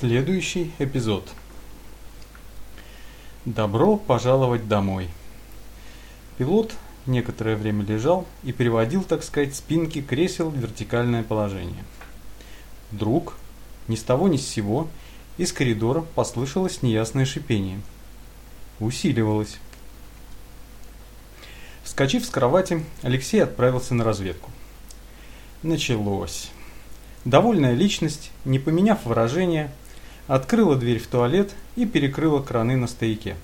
Следующий эпизод. Добро пожаловать домой. Пилот некоторое время лежал и переводил, так сказать, спинки кресел в вертикальное положение. Вдруг, ни с того ни с сего, из коридора послышалось неясное шипение. Усиливалось. Вскочив с кровати, Алексей отправился на разведку. Началось. Довольная личность, не поменяв выражения, открыла дверь в туалет и перекрыла краны на стояке.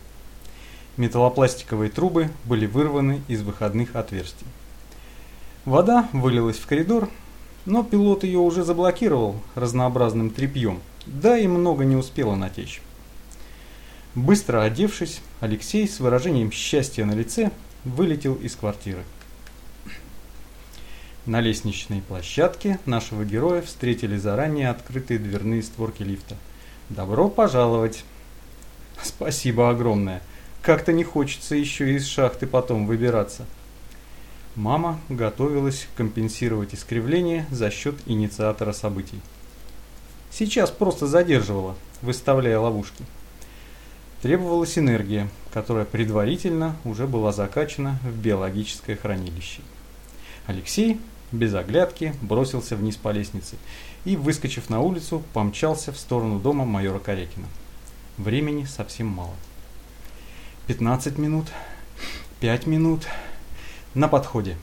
Металлопластиковые трубы были вырваны из выходных отверстий. Вода вылилась в коридор, но пилот ее уже заблокировал разнообразным тряпьем, да и много не успела натечь. Быстро одевшись, Алексей с выражением счастья на лице вылетел из квартиры. На лестничной площадке нашего героя встретили заранее открытые дверные створки лифта. «Добро пожаловать!» «Спасибо огромное! Как-то не хочется еще из шахты потом выбираться!» Мама готовилась компенсировать искривление за счет инициатора событий. Сейчас просто задерживала, выставляя ловушки. Требовалась энергия, которая предварительно уже была закачана в биологическое хранилище. Алексей без оглядки бросился вниз по лестнице и, выскочив на улицу, помчался в сторону дома майора Корякина. Времени совсем мало. 15 минут, 5 минут. На подходе.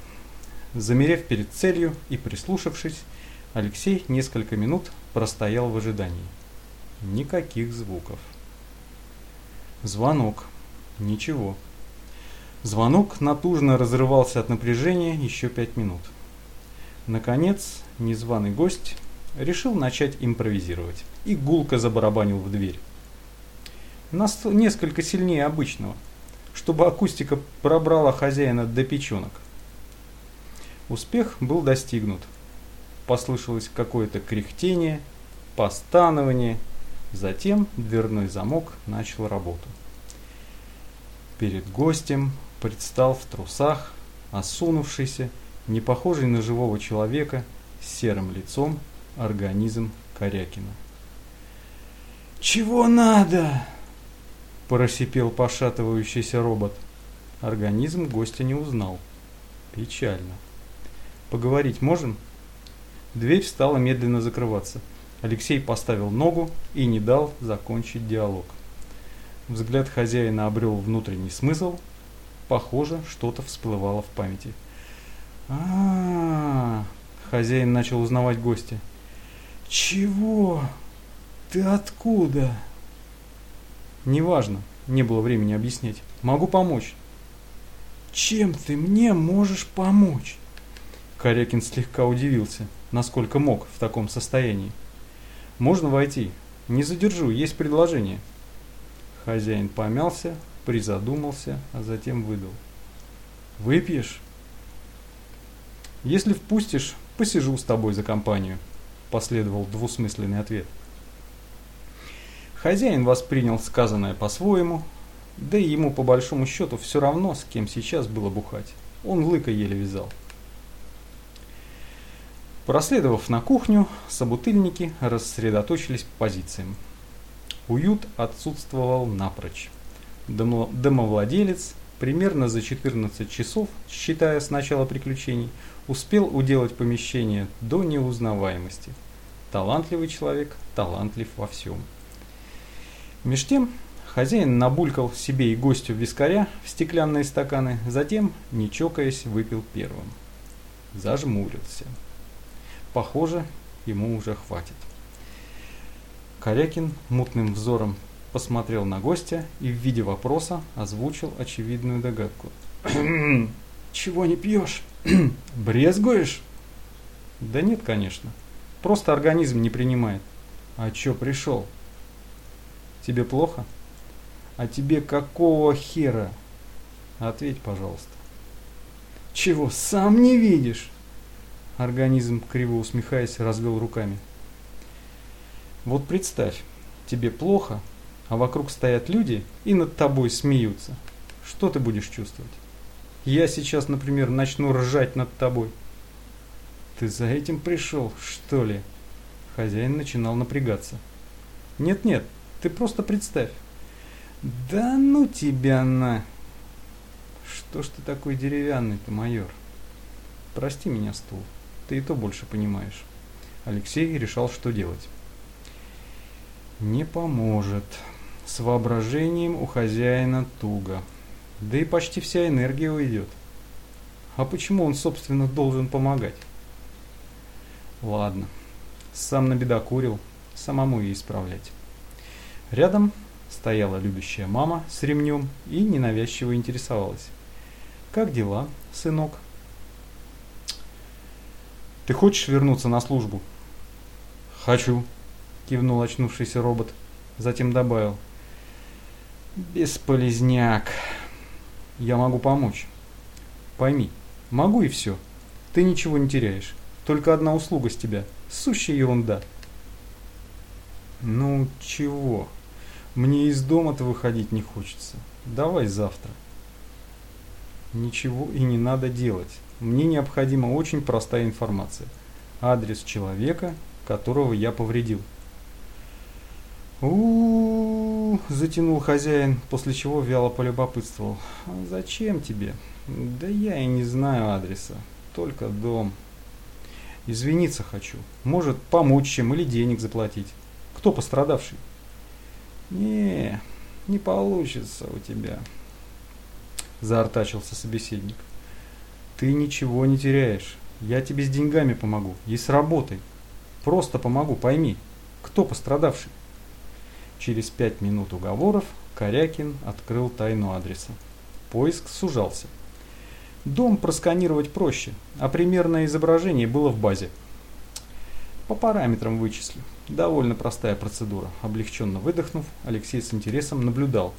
Замерев перед целью и прислушавшись, Алексей несколько минут простоял в ожидании. Никаких звуков. Звонок. Ничего. Звонок натужно разрывался от напряжения еще пять минут. Наконец, незваный гость решил начать импровизировать и гулко забарабанил в дверь. Нас несколько сильнее обычного, чтобы акустика пробрала хозяина до печенок. Успех был достигнут. Послышалось какое-то кряхтение, постанование, затем дверной замок начал работу. Перед гостем предстал в трусах, осунувшийся, не похожий на живого человека, с серым лицом организм Корякина. «Чего надо?» – просипел пошатывающийся робот. Организм гостя не узнал. Печально. «Поговорить можем?» Дверь стала медленно закрываться. Алексей поставил ногу и не дал закончить диалог. Взгляд хозяина обрел внутренний смысл. Похоже, что-то всплывало в памяти – а, Хозяин начал узнавать гостя. Чего? Ты откуда? Неважно, не было времени объяснять. Могу помочь. Чем ты мне можешь помочь? Корякин слегка удивился, насколько мог в таком состоянии. Можно войти. Не задержу, есть предложение. Хозяин помялся, призадумался, а затем выдал. Выпьешь? Если впустишь, посижу с тобой за компанию, последовал двусмысленный ответ. Хозяин воспринял сказанное по-своему, да и ему по большому счету все равно, с кем сейчас было бухать. Он лыка еле вязал. Проследовав на кухню, собутыльники рассредоточились по позициям. Уют отсутствовал напрочь. Домовладелец примерно за 14 часов, считая с начала приключений, успел уделать помещение до неузнаваемости. Талантливый человек, талантлив во всем. Меж тем, хозяин набулькал себе и гостю вискаря в стеклянные стаканы, затем, не чокаясь, выпил первым. Зажмурился. Похоже, ему уже хватит. Корякин мутным взором посмотрел на гостя и в виде вопроса озвучил очевидную догадку. «Чего не пьешь?» Брезгуешь? Да нет, конечно. Просто организм не принимает. А чё пришел? Тебе плохо? А тебе какого хера? Ответь, пожалуйста. Чего, сам не видишь? Организм, криво усмехаясь, развел руками. Вот представь, тебе плохо, а вокруг стоят люди и над тобой смеются. Что ты будешь чувствовать? Я сейчас, например, начну ржать над тобой. Ты за этим пришел, что ли? Хозяин начинал напрягаться. Нет-нет, ты просто представь. Да ну тебя на... Что ж ты такой деревянный-то, майор? Прости меня, стул. Ты и то больше понимаешь. Алексей решал, что делать. Не поможет. С воображением у хозяина туго. Да и почти вся энергия уйдет. А почему он, собственно, должен помогать? Ладно. Сам набедокурил, самому и исправлять. Рядом стояла любящая мама с ремнем и ненавязчиво интересовалась. «Как дела, сынок?» «Ты хочешь вернуться на службу?» «Хочу», – кивнул очнувшийся робот. Затем добавил. «Бесполезняк. Я могу помочь. Пойми, могу и все. Ты ничего не теряешь. Только одна услуга с тебя. Сущая ерунда». «Ну, чего? Мне из дома-то выходить не хочется. Давай завтра». Ничего и не надо делать. Мне необходима очень простая информация. Адрес человека, которого я повредил. у, затянул хозяин, после чего вяло полюбопытствовал. «А «Зачем тебе?» «Да я и не знаю адреса, только дом». «Извиниться хочу. Может, помочь чем или денег заплатить. Кто пострадавший?» «Не, не получится у тебя», – заортачился собеседник. «Ты ничего не теряешь. Я тебе с деньгами помогу и с работой. Просто помогу, пойми, кто пострадавший?» Через пять минут уговоров Корякин открыл тайну адреса. Поиск сужался. Дом просканировать проще, а примерное изображение было в базе. По параметрам вычислю. Довольно простая процедура. Облегченно выдохнув, Алексей с интересом наблюдал,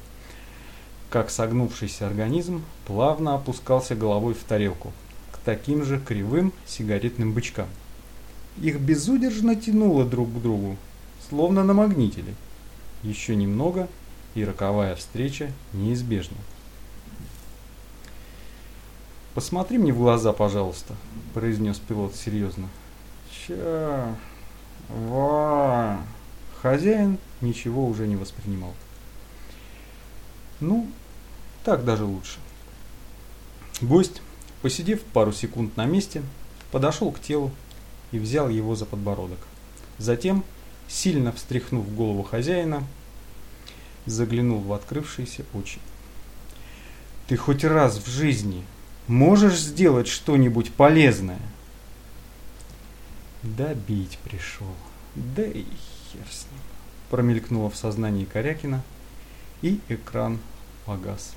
как согнувшийся организм плавно опускался головой в тарелку к таким же кривым сигаретным бычкам. Их безудержно тянуло друг к другу, словно намагнитили. Еще немного, и роковая встреча неизбежна. «Посмотри мне в глаза, пожалуйста», – произнес пилот серьезно. «Ща... Ва...» Хозяин ничего уже не воспринимал. «Ну, так даже лучше. Гость, посидев пару секунд на месте, подошел к телу и взял его за подбородок. Затем, сильно встряхнув голову хозяина, заглянул в открывшиеся очи. «Ты хоть раз в жизни можешь сделать что-нибудь полезное?» «Добить пришел. Да и хер с ним!» Промелькнуло в сознании Корякина, и экран погас.